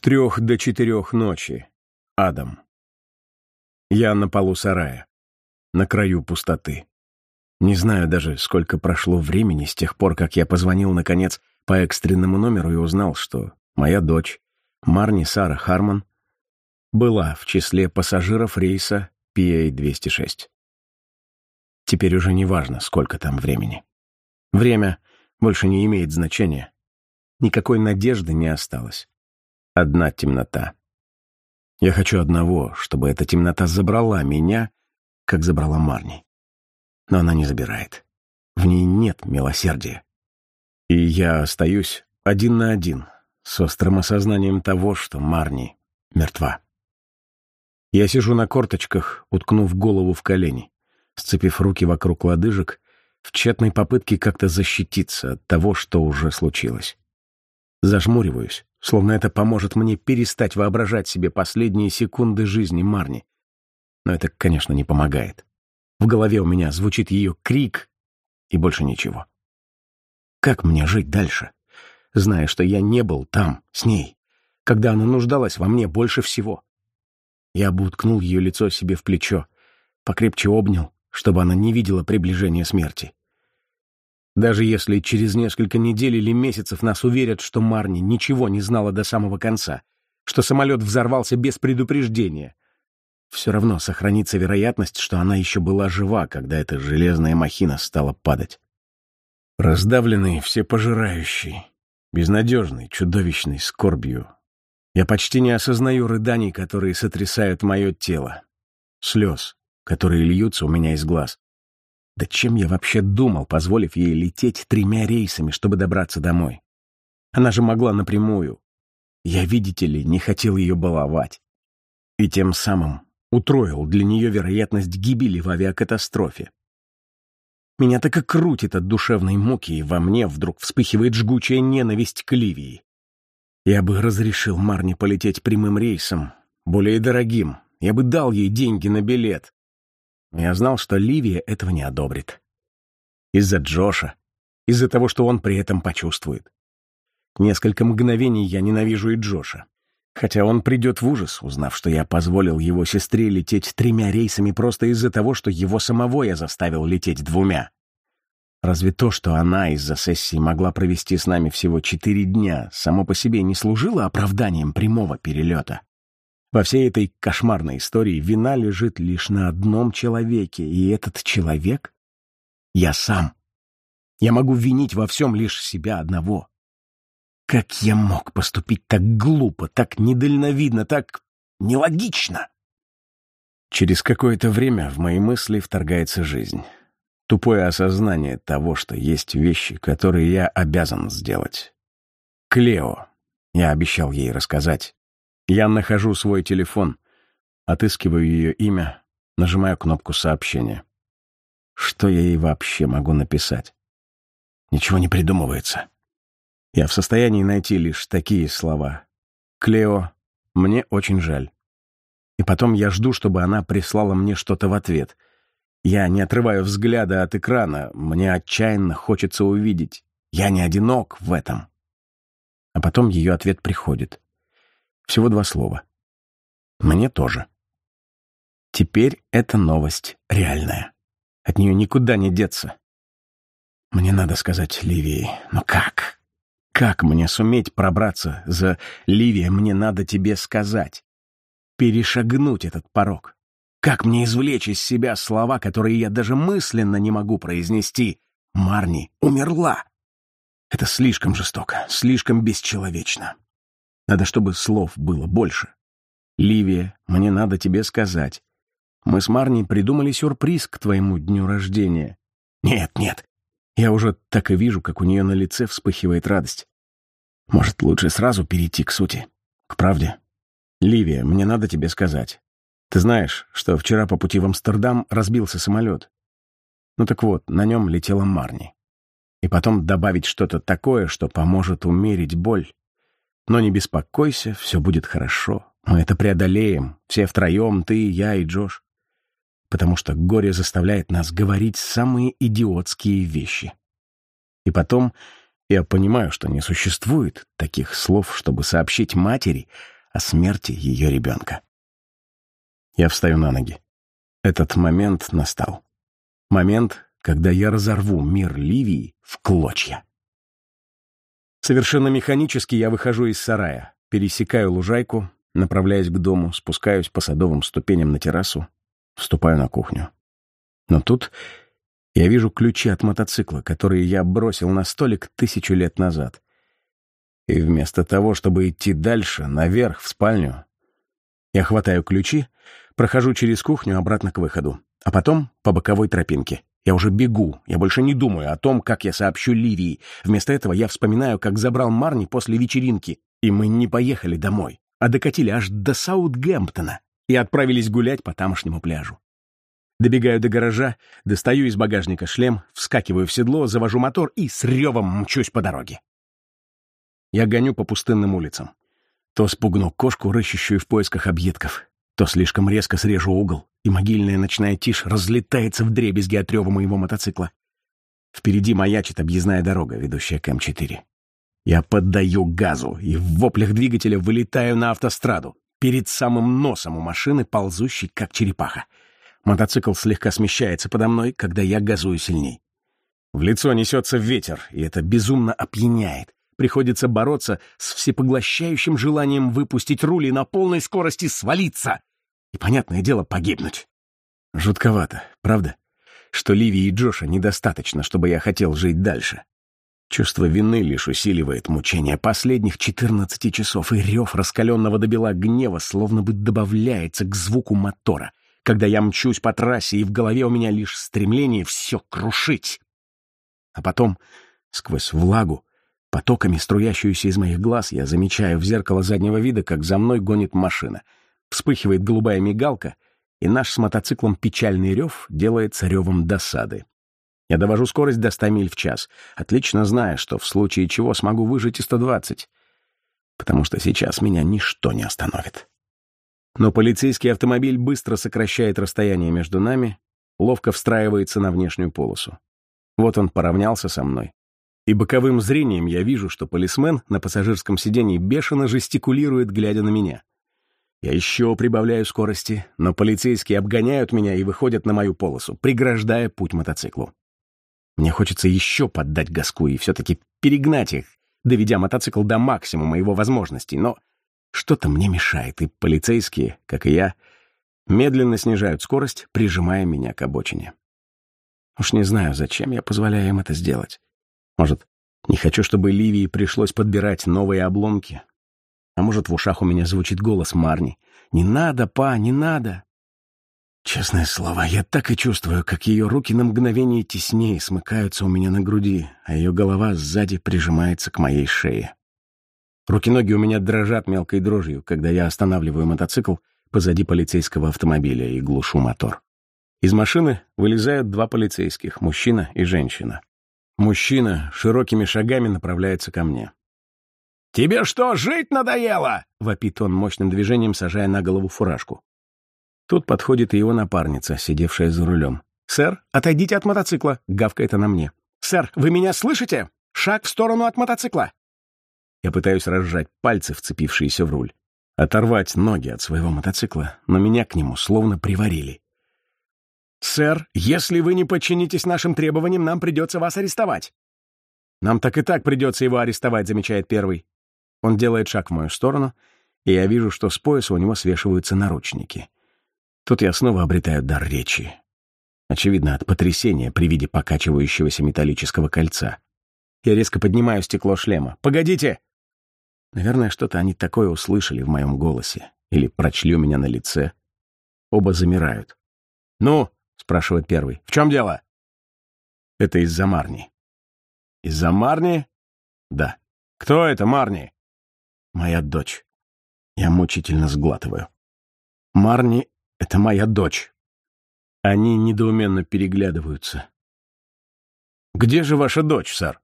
С трех до четырех ночи. Адам. Я на полу сарая, на краю пустоты. Не знаю даже, сколько прошло времени с тех пор, как я позвонил, наконец, по экстренному номеру и узнал, что моя дочь, Марни Сара Харман, была в числе пассажиров рейса PA-206. Теперь уже не важно, сколько там времени. Время больше не имеет значения. Никакой надежды не осталось. Одна темнота. Я хочу одного, чтобы эта темнота забрала меня, как забрала Марни. Но она не забирает. В ней нет милосердия. И я остаюсь один на один с острым осознанием того, что Марни мертва. Я сижу на корточках, уткнув голову в колени, сцепив руки вокруг лодыжек, в тщетной попытке как-то защититься от того, что уже случилось. Зажмуриваюсь, словно это поможет мне перестать воображать себе последние секунды жизни Марни. Но это, конечно, не помогает. В голове у меня звучит ее крик и больше ничего. Как мне жить дальше, зная, что я не был там, с ней, когда она нуждалась во мне больше всего? Я бы уткнул ее лицо себе в плечо, покрепче обнял, чтобы она не видела приближения смерти. Даже если через несколько недель или месяцев нас уверят, что Марни ничего не знала до самого конца, что самолет взорвался без предупреждения, все равно сохранится вероятность, что она еще была жива, когда эта железная махина стала падать. Раздавленный, всепожирающий, безнадежный, чудовищный скорбью. Я почти не осознаю рыданий, которые сотрясают мое тело, слез, которые льются у меня из глаз. Да чем я вообще думал, позволив ей лететь тремя рейсами, чтобы добраться домой? Она же могла напрямую. Я, видите ли, не хотел ее баловать. И тем самым утроил для нее вероятность гибели в авиакатастрофе. Меня так и крутит от душевной муки, и во мне вдруг вспыхивает жгучая ненависть к Ливии. Я бы разрешил Марне полететь прямым рейсом, более дорогим. Я бы дал ей деньги на билет. Я знал, что Ливия этого не одобрит. Из-за Джоша, из-за того, что он при этом почувствует. Несколько мгновений я ненавижу и Джоша. Хотя он придет в ужас, узнав, что я позволил его сестре лететь тремя рейсами просто из-за того, что его самого я заставил лететь двумя. Разве то, что она из-за сессии могла провести с нами всего четыре дня, само по себе не служило оправданием прямого перелета? Во всей этой кошмарной истории вина лежит лишь на одном человеке, и этот человек — я сам. Я могу винить во всем лишь себя одного. Как я мог поступить так глупо, так недальновидно, так нелогично? Через какое-то время в мои мысли вторгается жизнь. Тупое осознание того, что есть вещи, которые я обязан сделать. Клео. Я обещал ей рассказать. Я нахожу свой телефон, отыскиваю ее имя, нажимаю кнопку сообщения. Что я ей вообще могу написать? Ничего не придумывается. Я в состоянии найти лишь такие слова. «Клео, мне очень жаль». И потом я жду, чтобы она прислала мне что-то в ответ. Я не отрываю взгляда от экрана, мне отчаянно хочется увидеть. Я не одинок в этом. А потом ее ответ приходит. Всего два слова. Мне тоже. Теперь эта новость реальная. От нее никуда не деться. Мне надо сказать Ливии, но как? Как мне суметь пробраться за Ливия, мне надо тебе сказать? Перешагнуть этот порог. Как мне извлечь из себя слова, которые я даже мысленно не могу произнести? Марни умерла. Это слишком жестоко, слишком бесчеловечно. Надо, чтобы слов было больше. Ливия, мне надо тебе сказать. Мы с Марни придумали сюрприз к твоему дню рождения. Нет, нет. Я уже так и вижу, как у нее на лице вспыхивает радость. Может, лучше сразу перейти к сути, к правде. Ливия, мне надо тебе сказать. Ты знаешь, что вчера по пути в Амстердам разбился самолет. Ну так вот, на нем летела Марни. И потом добавить что-то такое, что поможет умерить боль. Но не беспокойся, все будет хорошо. Мы это преодолеем, все втроем, ты, я и Джош. Потому что горе заставляет нас говорить самые идиотские вещи. И потом Я понимаю, что не существует таких слов, чтобы сообщить матери о смерти ее ребенка. Я встаю на ноги. Этот момент настал. Момент, когда я разорву мир Ливии в клочья. Совершенно механически я выхожу из сарая, пересекаю лужайку, направляясь к дому, спускаюсь по садовым ступеням на террасу, вступаю на кухню. Но тут я вижу ключи от мотоцикла, которые я бросил на столик тысячу лет назад. И вместо того, чтобы идти дальше, наверх, в спальню, я хватаю ключи, прохожу через кухню обратно к выходу, а потом по боковой тропинке. Я уже бегу, я больше не думаю о том, как я сообщу Ливии. Вместо этого я вспоминаю, как забрал Марни после вечеринки, и мы не поехали домой, а докатили аж до Саутгемптона и отправились гулять по тамошнему пляжу. Добегаю до гаража, достаю из багажника шлем, вскакиваю в седло, завожу мотор и с ревом мчусь по дороге. Я гоню по пустынным улицам. То спугну кошку, рыщущую в поисках объедков, то слишком резко срежу угол, и могильная ночная тишь разлетается в дребезги от рева моего мотоцикла. Впереди маячит объездная дорога, ведущая к М4. Я поддаю газу и в воплях двигателя вылетаю на автостраду, перед самым носом у машины, ползущей, как черепаха. Мотоцикл слегка смещается подо мной, когда я газую сильней. В лицо несется ветер, и это безумно опьяняет. Приходится бороться с всепоглощающим желанием выпустить руль и на полной скорости свалиться. И, понятное дело, погибнуть. Жутковато, правда? Что Ливи и Джоша недостаточно, чтобы я хотел жить дальше. Чувство вины лишь усиливает мучения последних 14 часов, и рев раскаленного до бела гнева словно бы добавляется к звуку мотора когда я мчусь по трассе, и в голове у меня лишь стремление все крушить. А потом, сквозь влагу, потоками струящуюся из моих глаз, я замечаю в зеркало заднего вида, как за мной гонит машина. Вспыхивает голубая мигалка, и наш с мотоциклом печальный рев делается ревом досады. Я довожу скорость до 100 миль в час, отлично зная, что в случае чего смогу выжить и 120, потому что сейчас меня ничто не остановит. Но полицейский автомобиль быстро сокращает расстояние между нами, ловко встраивается на внешнюю полосу. Вот он поравнялся со мной. И боковым зрением я вижу, что полисмен на пассажирском сиденье бешено жестикулирует, глядя на меня. Я еще прибавляю скорости, но полицейские обгоняют меня и выходят на мою полосу, преграждая путь мотоциклу. Мне хочется еще поддать газку и все-таки перегнать их, доведя мотоцикл до максимума его возможностей, но что-то мне мешает, и полицейские, как и я, медленно снижают скорость, прижимая меня к обочине. Уж не знаю, зачем я позволяю им это сделать. Может, не хочу, чтобы Ливии пришлось подбирать новые обломки. А может, в ушах у меня звучит голос Марни. «Не надо, па, не надо!» Честное слово, я так и чувствую, как ее руки на мгновение теснее смыкаются у меня на груди, а ее голова сзади прижимается к моей шее. Руки-ноги у меня дрожат мелкой дрожью, когда я останавливаю мотоцикл позади полицейского автомобиля и глушу мотор. Из машины вылезают два полицейских, мужчина и женщина. Мужчина широкими шагами направляется ко мне. «Тебе что, жить надоело?» — вопит он мощным движением, сажая на голову фуражку. Тут подходит его напарница, сидевшая за рулем. «Сэр, отойдите от мотоцикла!» — гавкает она мне. «Сэр, вы меня слышите? Шаг в сторону от мотоцикла!» Я пытаюсь разжать пальцы, вцепившиеся в руль. Оторвать ноги от своего мотоцикла, но меня к нему словно приварили. «Сэр, если вы не подчинитесь нашим требованиям, нам придется вас арестовать». «Нам так и так придется его арестовать», — замечает первый. Он делает шаг в мою сторону, и я вижу, что с пояса у него свешиваются наручники. Тут я снова обретаю дар речи. Очевидно, от потрясения при виде покачивающегося металлического кольца. Я резко поднимаю стекло шлема. «Погодите!» Наверное, что-то они такое услышали в моем голосе или прочли у меня на лице. Оба замирают. «Ну?» — спрашивает первый. «В чем дело?» «Это из-за Марни». «Из-за Марни?» «Да». «Кто это Марни?» «Моя дочь». Я мучительно сглатываю. «Марни — это моя дочь». Они недоуменно переглядываются. «Где же ваша дочь, сэр?»